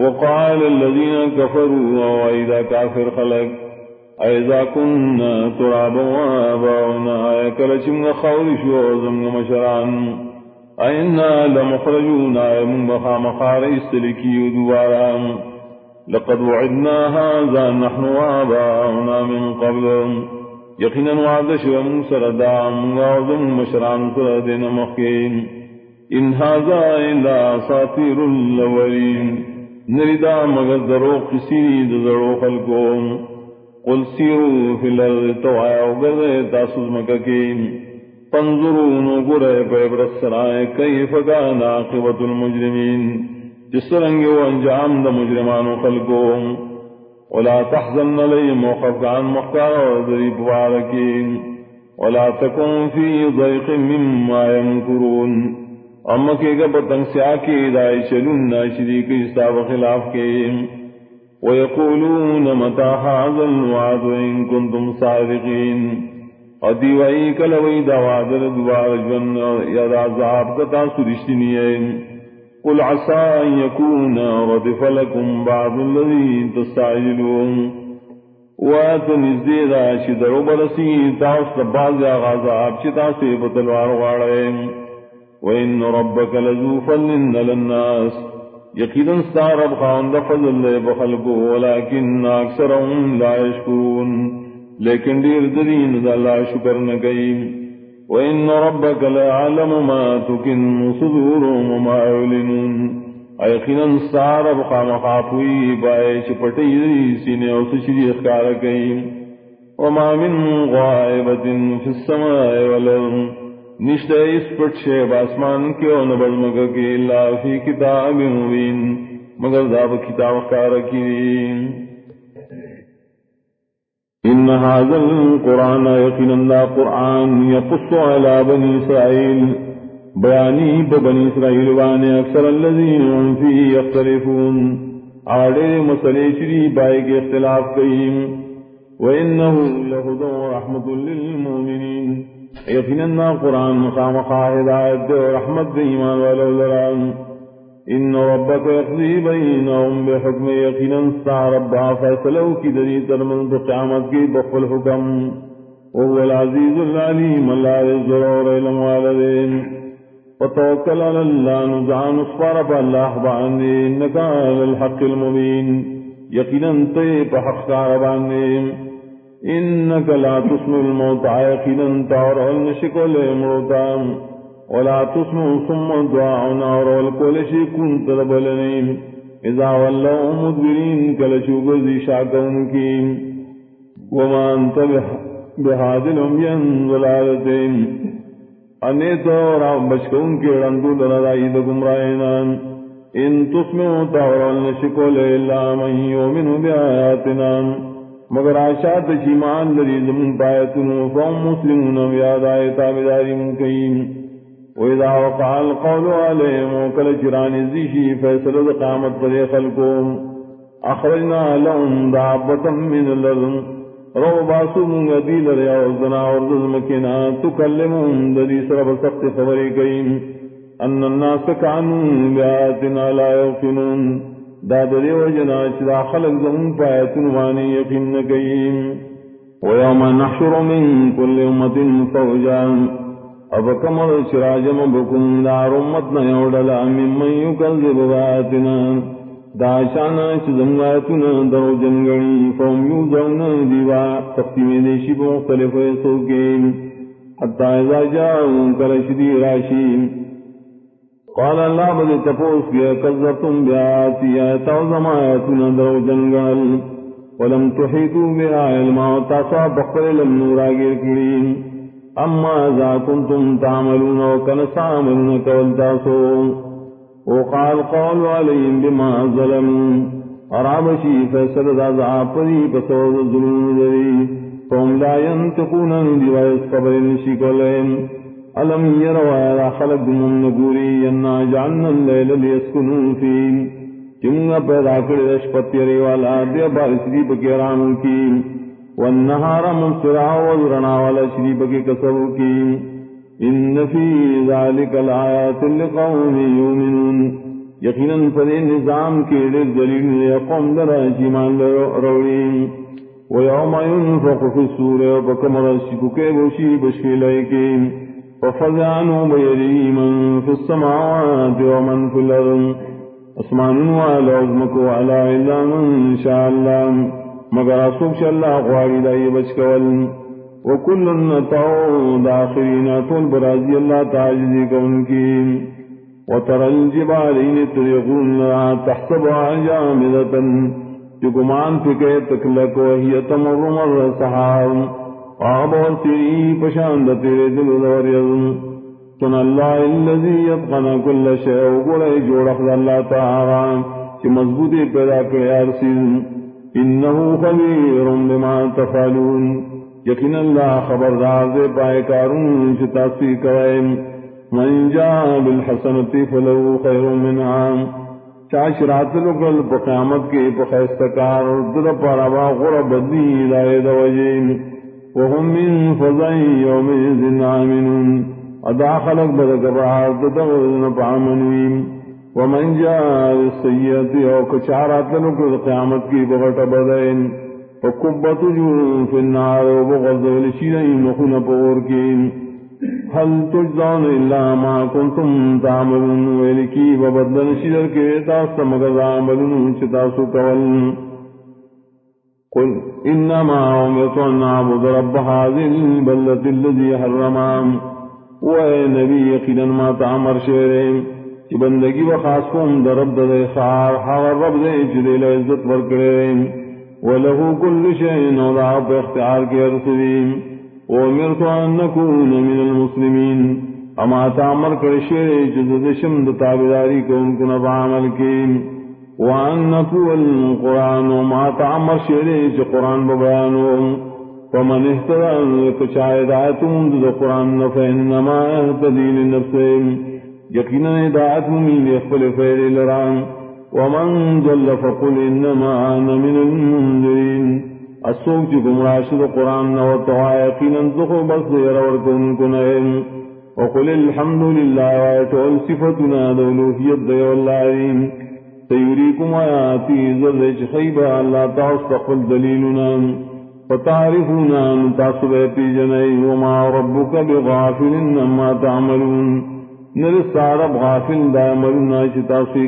وقال الذين كفروا وإذا كافر خلق، أئذا كنا ترابا وآباؤنا يكلشم خورش وزم مشران أئنا لمخرجون أئمن مخام خارج سلكي دوارا لقد وعدنا هذا نحن وآباؤنا من قبل، يقينا وعد شوم سردا وزم مشران سردين مخين، إن هذا إلا ساطير الأولين. نریدا مگر درو کسی درو خل کو قل سیرو فی الارض تو آیا گرے تاسوز مکہ کی. پنظرو نو گرے پہ برسرائے کیف کان عاقبت المجرمین. جس رنگ و انجام دا مجرمان خلقو ولا تحزن علی موقف عن مختار ذریب وارکین ولا تکن فی ضیق مما يمکرون اما کے گا پتنگ سے آکے دائی چلون ناشری کے استاب خلاف کے ویقولون متا حاضر الوعد ان کنتم صادقین اور دیوائی کلوئی دا وعدر دوار جن یا دا عذاب کتا سرشتنی ہے قل عسا ان یکون ردف لکم بعض اللذی تستعجلون وات نزدی دا شدر برسی تاست بعض آغاز آپ چتا سے بتلوار غاڑے وإن ربك لذو فضل للناس يقينا ستارب خان فضل بخلقه ولكن أكثرهم لا يشكرون لكن دير دلين ذا لا شكر نكيم وإن ربك لعلم ما تكن صدورهم وما يعلنون. يقينا ستارب خان خاطوي بايش پتي سيني وسشري اخكار كيم وما من غائبة في السماء والأرض. نشتے اس پٹ شیب آسمان کے اور نبل مگر کے اللہ فی کتاب مبین مگر ذاب کتاب کار کی ان هذا القرآن يقين قرآن يقص على بني إسرائيل بياني ببني إسرائيل وان أكثر الذين هم فيه يختلفون عالي مسلي شري بايك اختلاف كيهم وإنه لهدى ورحمة للمؤمنين یقینا قرآن مقام ہدایت دے رحمت دے ایمان والو لران ان ربک یقضی بینہم بحکم یقینا ستا ربا فیصلو کی دری ترمن تو قیامت کی بخل حکم. وهو العزیز العلیم اللہ ضرور علم والدین. وتوکل علی اللہ نزعان اصفار پا اللہ باندے انکا للحق المبین. یقینا تے پا حق کار باندے انك لا تسمع الموت عاقلا تعرى النشكل امرتام ولا تسمع ثم الدعاء نار والكل شيء كنت لبلنين. اذا ولوا مدبرين وما انت ضلالتين رام ان تعرى النشكل الا من يؤمن بآياتنا. مگر آشاد شیمان لری، زمون پایتن فهم مسلمون بیاد آیتا بداری مکیم وإذا وقع القول عليهم وكل جران الزيشي فيصل قامت پر خلقهم أخرجنا لهم دعبة من الأرض رو باسو من غديل ريا وزنا ورزز مكنا تكلمهم ددي سرب سخت خبري كيم أن الناس كانوا بآياتنا لا يوقنون دا دری و جنا چدا خلق زمون پایتن وانی یقین نکیم. ویوم نحشر من کل امت فوجا اب کمر شراجم بکم دار امت نیوڑلا من من یکذب باتنا دا شانا چزم آیتنا درو جنگنی فوم یوزون دیوا. سختی میں دیشی پا مختلف ایسو کے حتی ازا جاؤں کلشدی راشیم. قال الله بل تفوس كي كذبتم بآياتي آياتا وزماياتنا درو جنگل. ولم تحيطوا بها علما وتعصى بقر لم نورا غير كريم. أما إذا كنتم تعملون وكنس عملون كولتاسو وقال قالوا عليهم بما ظلموا. أرابشي فسد ذا ذعافري فسوز الظلم ذري فهم لا ينتقون ندي ويسقبر نشيكولهم الم يروا يا خلق من نغوري ان جعلنا الليل ليسكنوا فيه. جنگ پیدا کرے رشپتی ری والا دے بار شریف کے رام کی. والنهار منصرا ورنا والا شریف کے کسب کی. ان فی ذلك الآیات لقوم یؤمنون. یقیناً پر نظام کے دلیل قوم درا جیمان روڑی. ويوم ينفق في السور وكمر الشكوك بوشي بشكي ليكين وفزعنوا بيدي من في السماوات ومن في الأرض. اسمان وعلى عظمك وعلى إلا من شاء الله. مگر أصوب شاء الله قواري دائي بشكوال وكل نتعو داخرين طول برازي الله تعجزي كونكين وترى الجبالين تريقون تحسبها جامدة گمان فکے تکلک وہی تمر مر سحار. آب تیری پشاند تیرے دل دور یزن سن اللہ اللذی یتقن کل شیع گوڑے اللہ تعالی چی مضبوطی پیدا کرے ارسیز انہو خبیر بما تفعلون۔ یقین اللہ خبردار دے پائے کارون چی تاثیر کرے۔ من جا بالحسنتی فلو خیر من عام چاش رات لکل پا قیامت کے پا خیستکار در پارا با غر بدنی لائے دوجین۔ وهم من فضائی یوم ذن آمنون ادا خلق بدا کبرار تتغذن پا ومن جا السیئتی او کچارات لکل قیامت کی پا غٹ بدین فکبت جو النار و بغض ولشیدین نخون پا هل تجزون إلا ما كنتم تعملون؟ ويلكي وبدل شدر کے تاست عملون چتاسو کول قل إنما أمرت أن أعبد رب هذه البلة الذي حرمام وأي نبي يقينا ما تعمر شيرين. کہ بندگی و خاص قوم در رب دے خار حاغ ہاں رب دے جدے لعزت ورکڑے ولہو کل شئین وضع پہ اختیار کے ارسویم وامرت ان نكون من المسلمين. اما تعمر کرشے جزد شمد تابداری کو ان کو نبع عمل کی. وان نقول القرآن وما تعمر شیرے جو قرآن ببیانو۔ فمن احترى کچائے آیت مند دو قرآن فإنما اهتدی لنفسه یقینا ہدایت من اخبر فیر لران ومن جل فقل انما انا من المنذرين۔ اسوک چی گمراہ شد قرآن نو تو یقینا ذخو بس دیر ورکن کنائن وقل الحمدللہ وآیتو صفتنا دولوحیت دیو اللہ سیوریکم آیاتی ذرچ خیبا اللہ تاستقل دلیلنا فتعرفونا تاسب پی جنئی وما ربک بغافل انما تعملون نرسا رب غافل دا عملنا چی تاصی